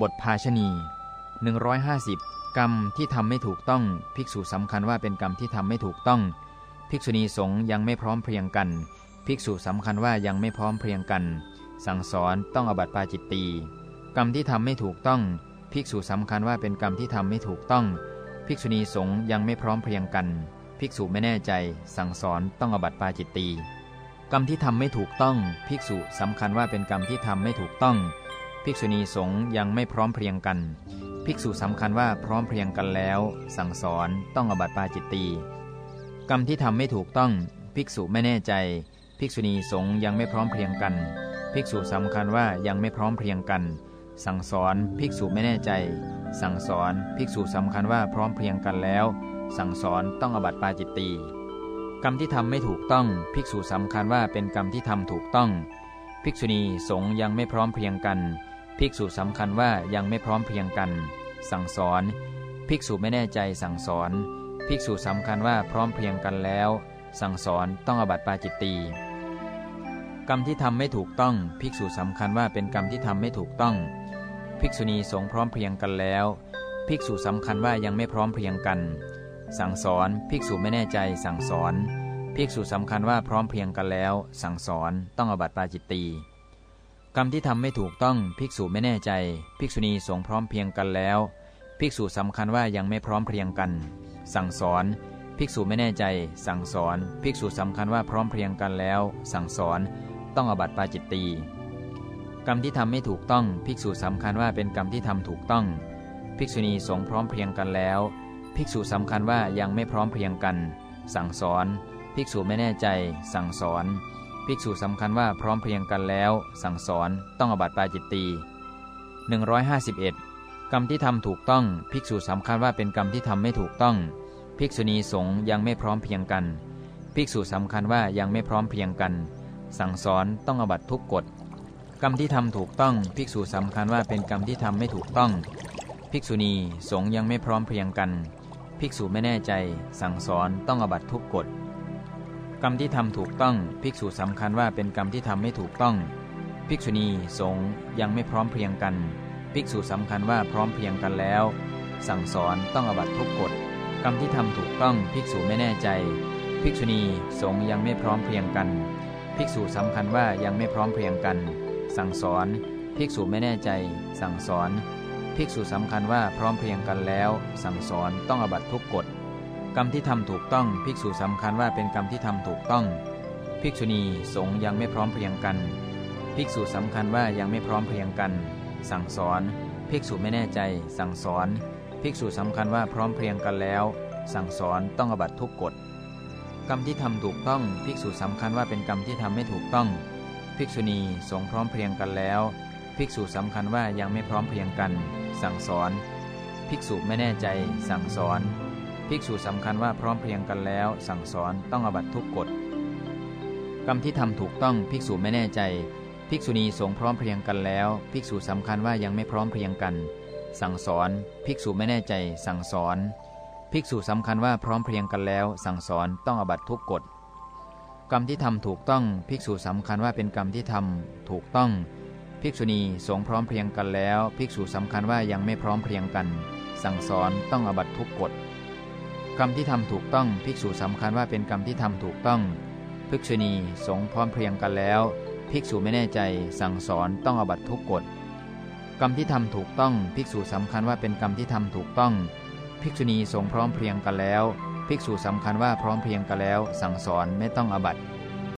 บทภาชณี150 กรรมที่ทำไม่ถูกต้อง ภิกษุสำคัญว่าเป็นกรรมที่ทำไม่ถูกต้อง ภิกษุณีสงฆ์ยังไม่พร้อมเพรียงกัน ภิกษุสำคัญว่ายังไม่พร้อมเพรียงกัน สั่งสอนต้องอบัติปาจิตตีกรรมที่ทำไม่ถูกต้อง ภิกษุสำคัญว่าเป็นกรรมที่ทำไม่ถูกต้อง ภิกษุณีสงฆ์ยังไม่พร้อมเพรียงกัน ภิกษุไม่แน่ใจ สั่งสอนต้องอบัติปาจิตตีกรรมที่ทำไม่ถูกต้อง ภิกษุสำคัญว่าเป็นกรรมที่ทำไม่ถูกต้อง ภิกษุณีสงฆ์ยังไม่พร้อมเพรียงกัน ภิกษุสำคัญว่าพร้อมเพรียงกันแล้ว สั่งสอนต้องอบัติปาจิตตีกรรมที่ทำไม่ถูกต้อง ภิกษุไม่แน่ใจ ภิกษุณีสงฆ์ยังไม่พร้อมเพรียงกัน ภิกษุสำคัญว่ายังไม่พร้อมเพรียงกัน สั่งสอนภิกษุไม่แน่ใจ สั่งสอนภิกษุสำคัญว่าพร้อมเพรียงกันแล้ว สั่งสอนต้องอบัติปาจิตตีกรรมที่ทำไม่ถูกต้อง ภิกษุสำคัญว่าเป็นกรรมที่ทำถูกต้อง ภิกษุณีสงฆ์ยังไม่พร้อมเพรียงกัน ภิกษุสำคัญว่ายังไม่พร้อมเพียงกัน สั่งสอน ภิกษุไม่แน่ใจสั่งสอน ภิกษุสำคัญว่าพร้อมเพียงกันแล้ว สั่งสอนต้องอบัติปาจิตตีกรรมที่ทำไม่ถูกต้อง ภิกษุสำคัญว่าเป็นกรรมที่ทำไม่ถูกต้อง ภิกษุณีสงพร้อมเพียงกันแล้ว ภิกษุสำคัญว่ายังไม่พร้อมเพียงกัน สั่งสอน ภิกษุไม่แน่ใจสั่งสอน ภิกษุสำคัญว่าพร้อมเพียงกันแล้ว สั่งสอนต้องอบัติปาจิตตี กรรมที่ทำไม่ถูกต้องภิกษุไม่แน่ใจ ภิกษุณีสงพร้อมเพียงกันแล้ว ภิกษุสำคัญว่ายังไม่พร้อมเพรียงกัน สั่งสอน ภิกษุไม่แน่ใจ สั่งสอน ภิกษุสำคัญว่าพร้อมเพรียงกันแล้ว สั่งสอนต้องอบัติปาจิตตีกรรมที่ทำไม่ถูกต้อง ภิกษุสำคัญว่าเป็นกรรมที่ทำถูกต้อง ภิกษุณีสงพร้อมเพรียงกันแล้ว ภิกษุสำคัญว่ายังไม่พร้อมเพรียงกัน สั่งสอน ภิกษุไม่แน่ใจ สั่งสอน ภิกษุสำคัญว่าพร้อมเพรียงกันแล้ว สั่งสอนต้องอบัติปาจิตตี151 กรรมที่ทำถูกต้อง ภิกษุสำคัญว่าเป็นกรรมที่ทำไม่ถูกต้อง ภิกษุณีสงยังไม่พร้อมเพียงกัน ภิกษุสำคัญว่ายังไม่พร้อมเพียงกัน สั่งสอนต้องอบัตทุกกฎกรรมที่ทำถูกต้อง ภิกษุสำคัญว่าเป็นกรรมที่ทำไม่ถูกต้อง ภิกษุณีสงยังไม่พร้อมเพียงกัน ภิกษุไม่แน่ใจ สั่งสอนต้องอบัตทุกกฎ กรรมที่ทำถูกต้องภิกษุสำคัญว่าเป็นกรรมที่ทำไม่ถูกต้อง ภิกษุณีสงฆ์ยังไม่พร้อมเพียงกัน ภิกษุสำคัญว่าพร้อมเพียงกันแล้ว สั่งสอนต้องอบัตทุกกฎกรรมที่ทำถูกต้องภิกษุไม่แน่ใจ ภิกษุณีสงฆ์ยังไม่พร้อมเพียงกัน ภิกษุสำคัญว่ายังไม่พร้อมเพรียงกัน สั่งสอน ภิกษุไม่แน่ใจ สั่งสอน ภิกษุสำคัญว่าพร้อมเพรียงกันแล้ว สั่งสอนต้องอบัตทุกกฎ กรรมที่ทำถูกต้องภิกษุสำคัญว่าเป็นกรรมที่ทำถูกต้อง ภิกษุณีสงยังไม่พร้อมเพรียงกัน ภิกษุสำคัญว่ายังไม่พร้อมเพรียงกัน สั่งสอน ภิกษุไม่แน่ใจ สั่งสอน ภิกษุสำคัญว่าพร้อมเพรียงกันแล้ว สั่งสอนต้องอบัตทุกกฎกรรมที่ทำถูกต้อง ภิกษุสำคัญว่าเป็นกรรมที่ทำไม่ถูกต้อง ภิกษุณีสงพร้อมเพรียงกันแล้ว ภิกษุสำคัญว่ายังไม่พร้อมเพรียงกัน สั่งสอน ภิกษุไม่แน่ใจ สั่งสอน ภิกษุสำคัญว่าพร้อมเพรียงกันแล้ว สั่งสอนต้องอบัตทุกกฎกรรมที่ทำถูกต้องภิกษุไม่แน่ใจ ภิกษุณีสงพร้อมเพรียงกันแล้ว ภิกษุสำคัญว่ายังไม่พร้อมเพรียงกัน สั่งสอน ภิกษุไม่แน่ใจ สั่งสอน ภิกษุสำคัญว่าพร้อมเพรียงกันแล้ว สั่งสอนต้องอบัตทุกกฎกรรมที่ทำถูกต้องภิกษุสำคัญว่าเป็นกรรมที่ทำถูกต้อง ภิกษุณีสงพร้อมเพรียงกันแล้ว ภิกษุสำคัญว่ายังไม่พร้อมเพรียงกัน สั่งสอนต้องอบัตทุกกฎ กรรมที่ทำถูกต้องภิกษุสำคัญว่าเป็นกรรมที่ทำถูกต้อง ภิกษุณีสงพร้อมเพรียงกันแล้ว ภิกษุไม่แน่ใจสั่งสอนต้องอบัตทุกกฎกรรมที่ทำถูกต้อง ภิกษุสำคัญว่าเป็นกรรมที่ทำถูกต้อง ภิกษุณีสงพร้อมเพรียงกันแล้ว ภิกษุสำคัญว่าพร้อมเพรียงกันแล้ว สั่งสอนไม่ต้องอบัติ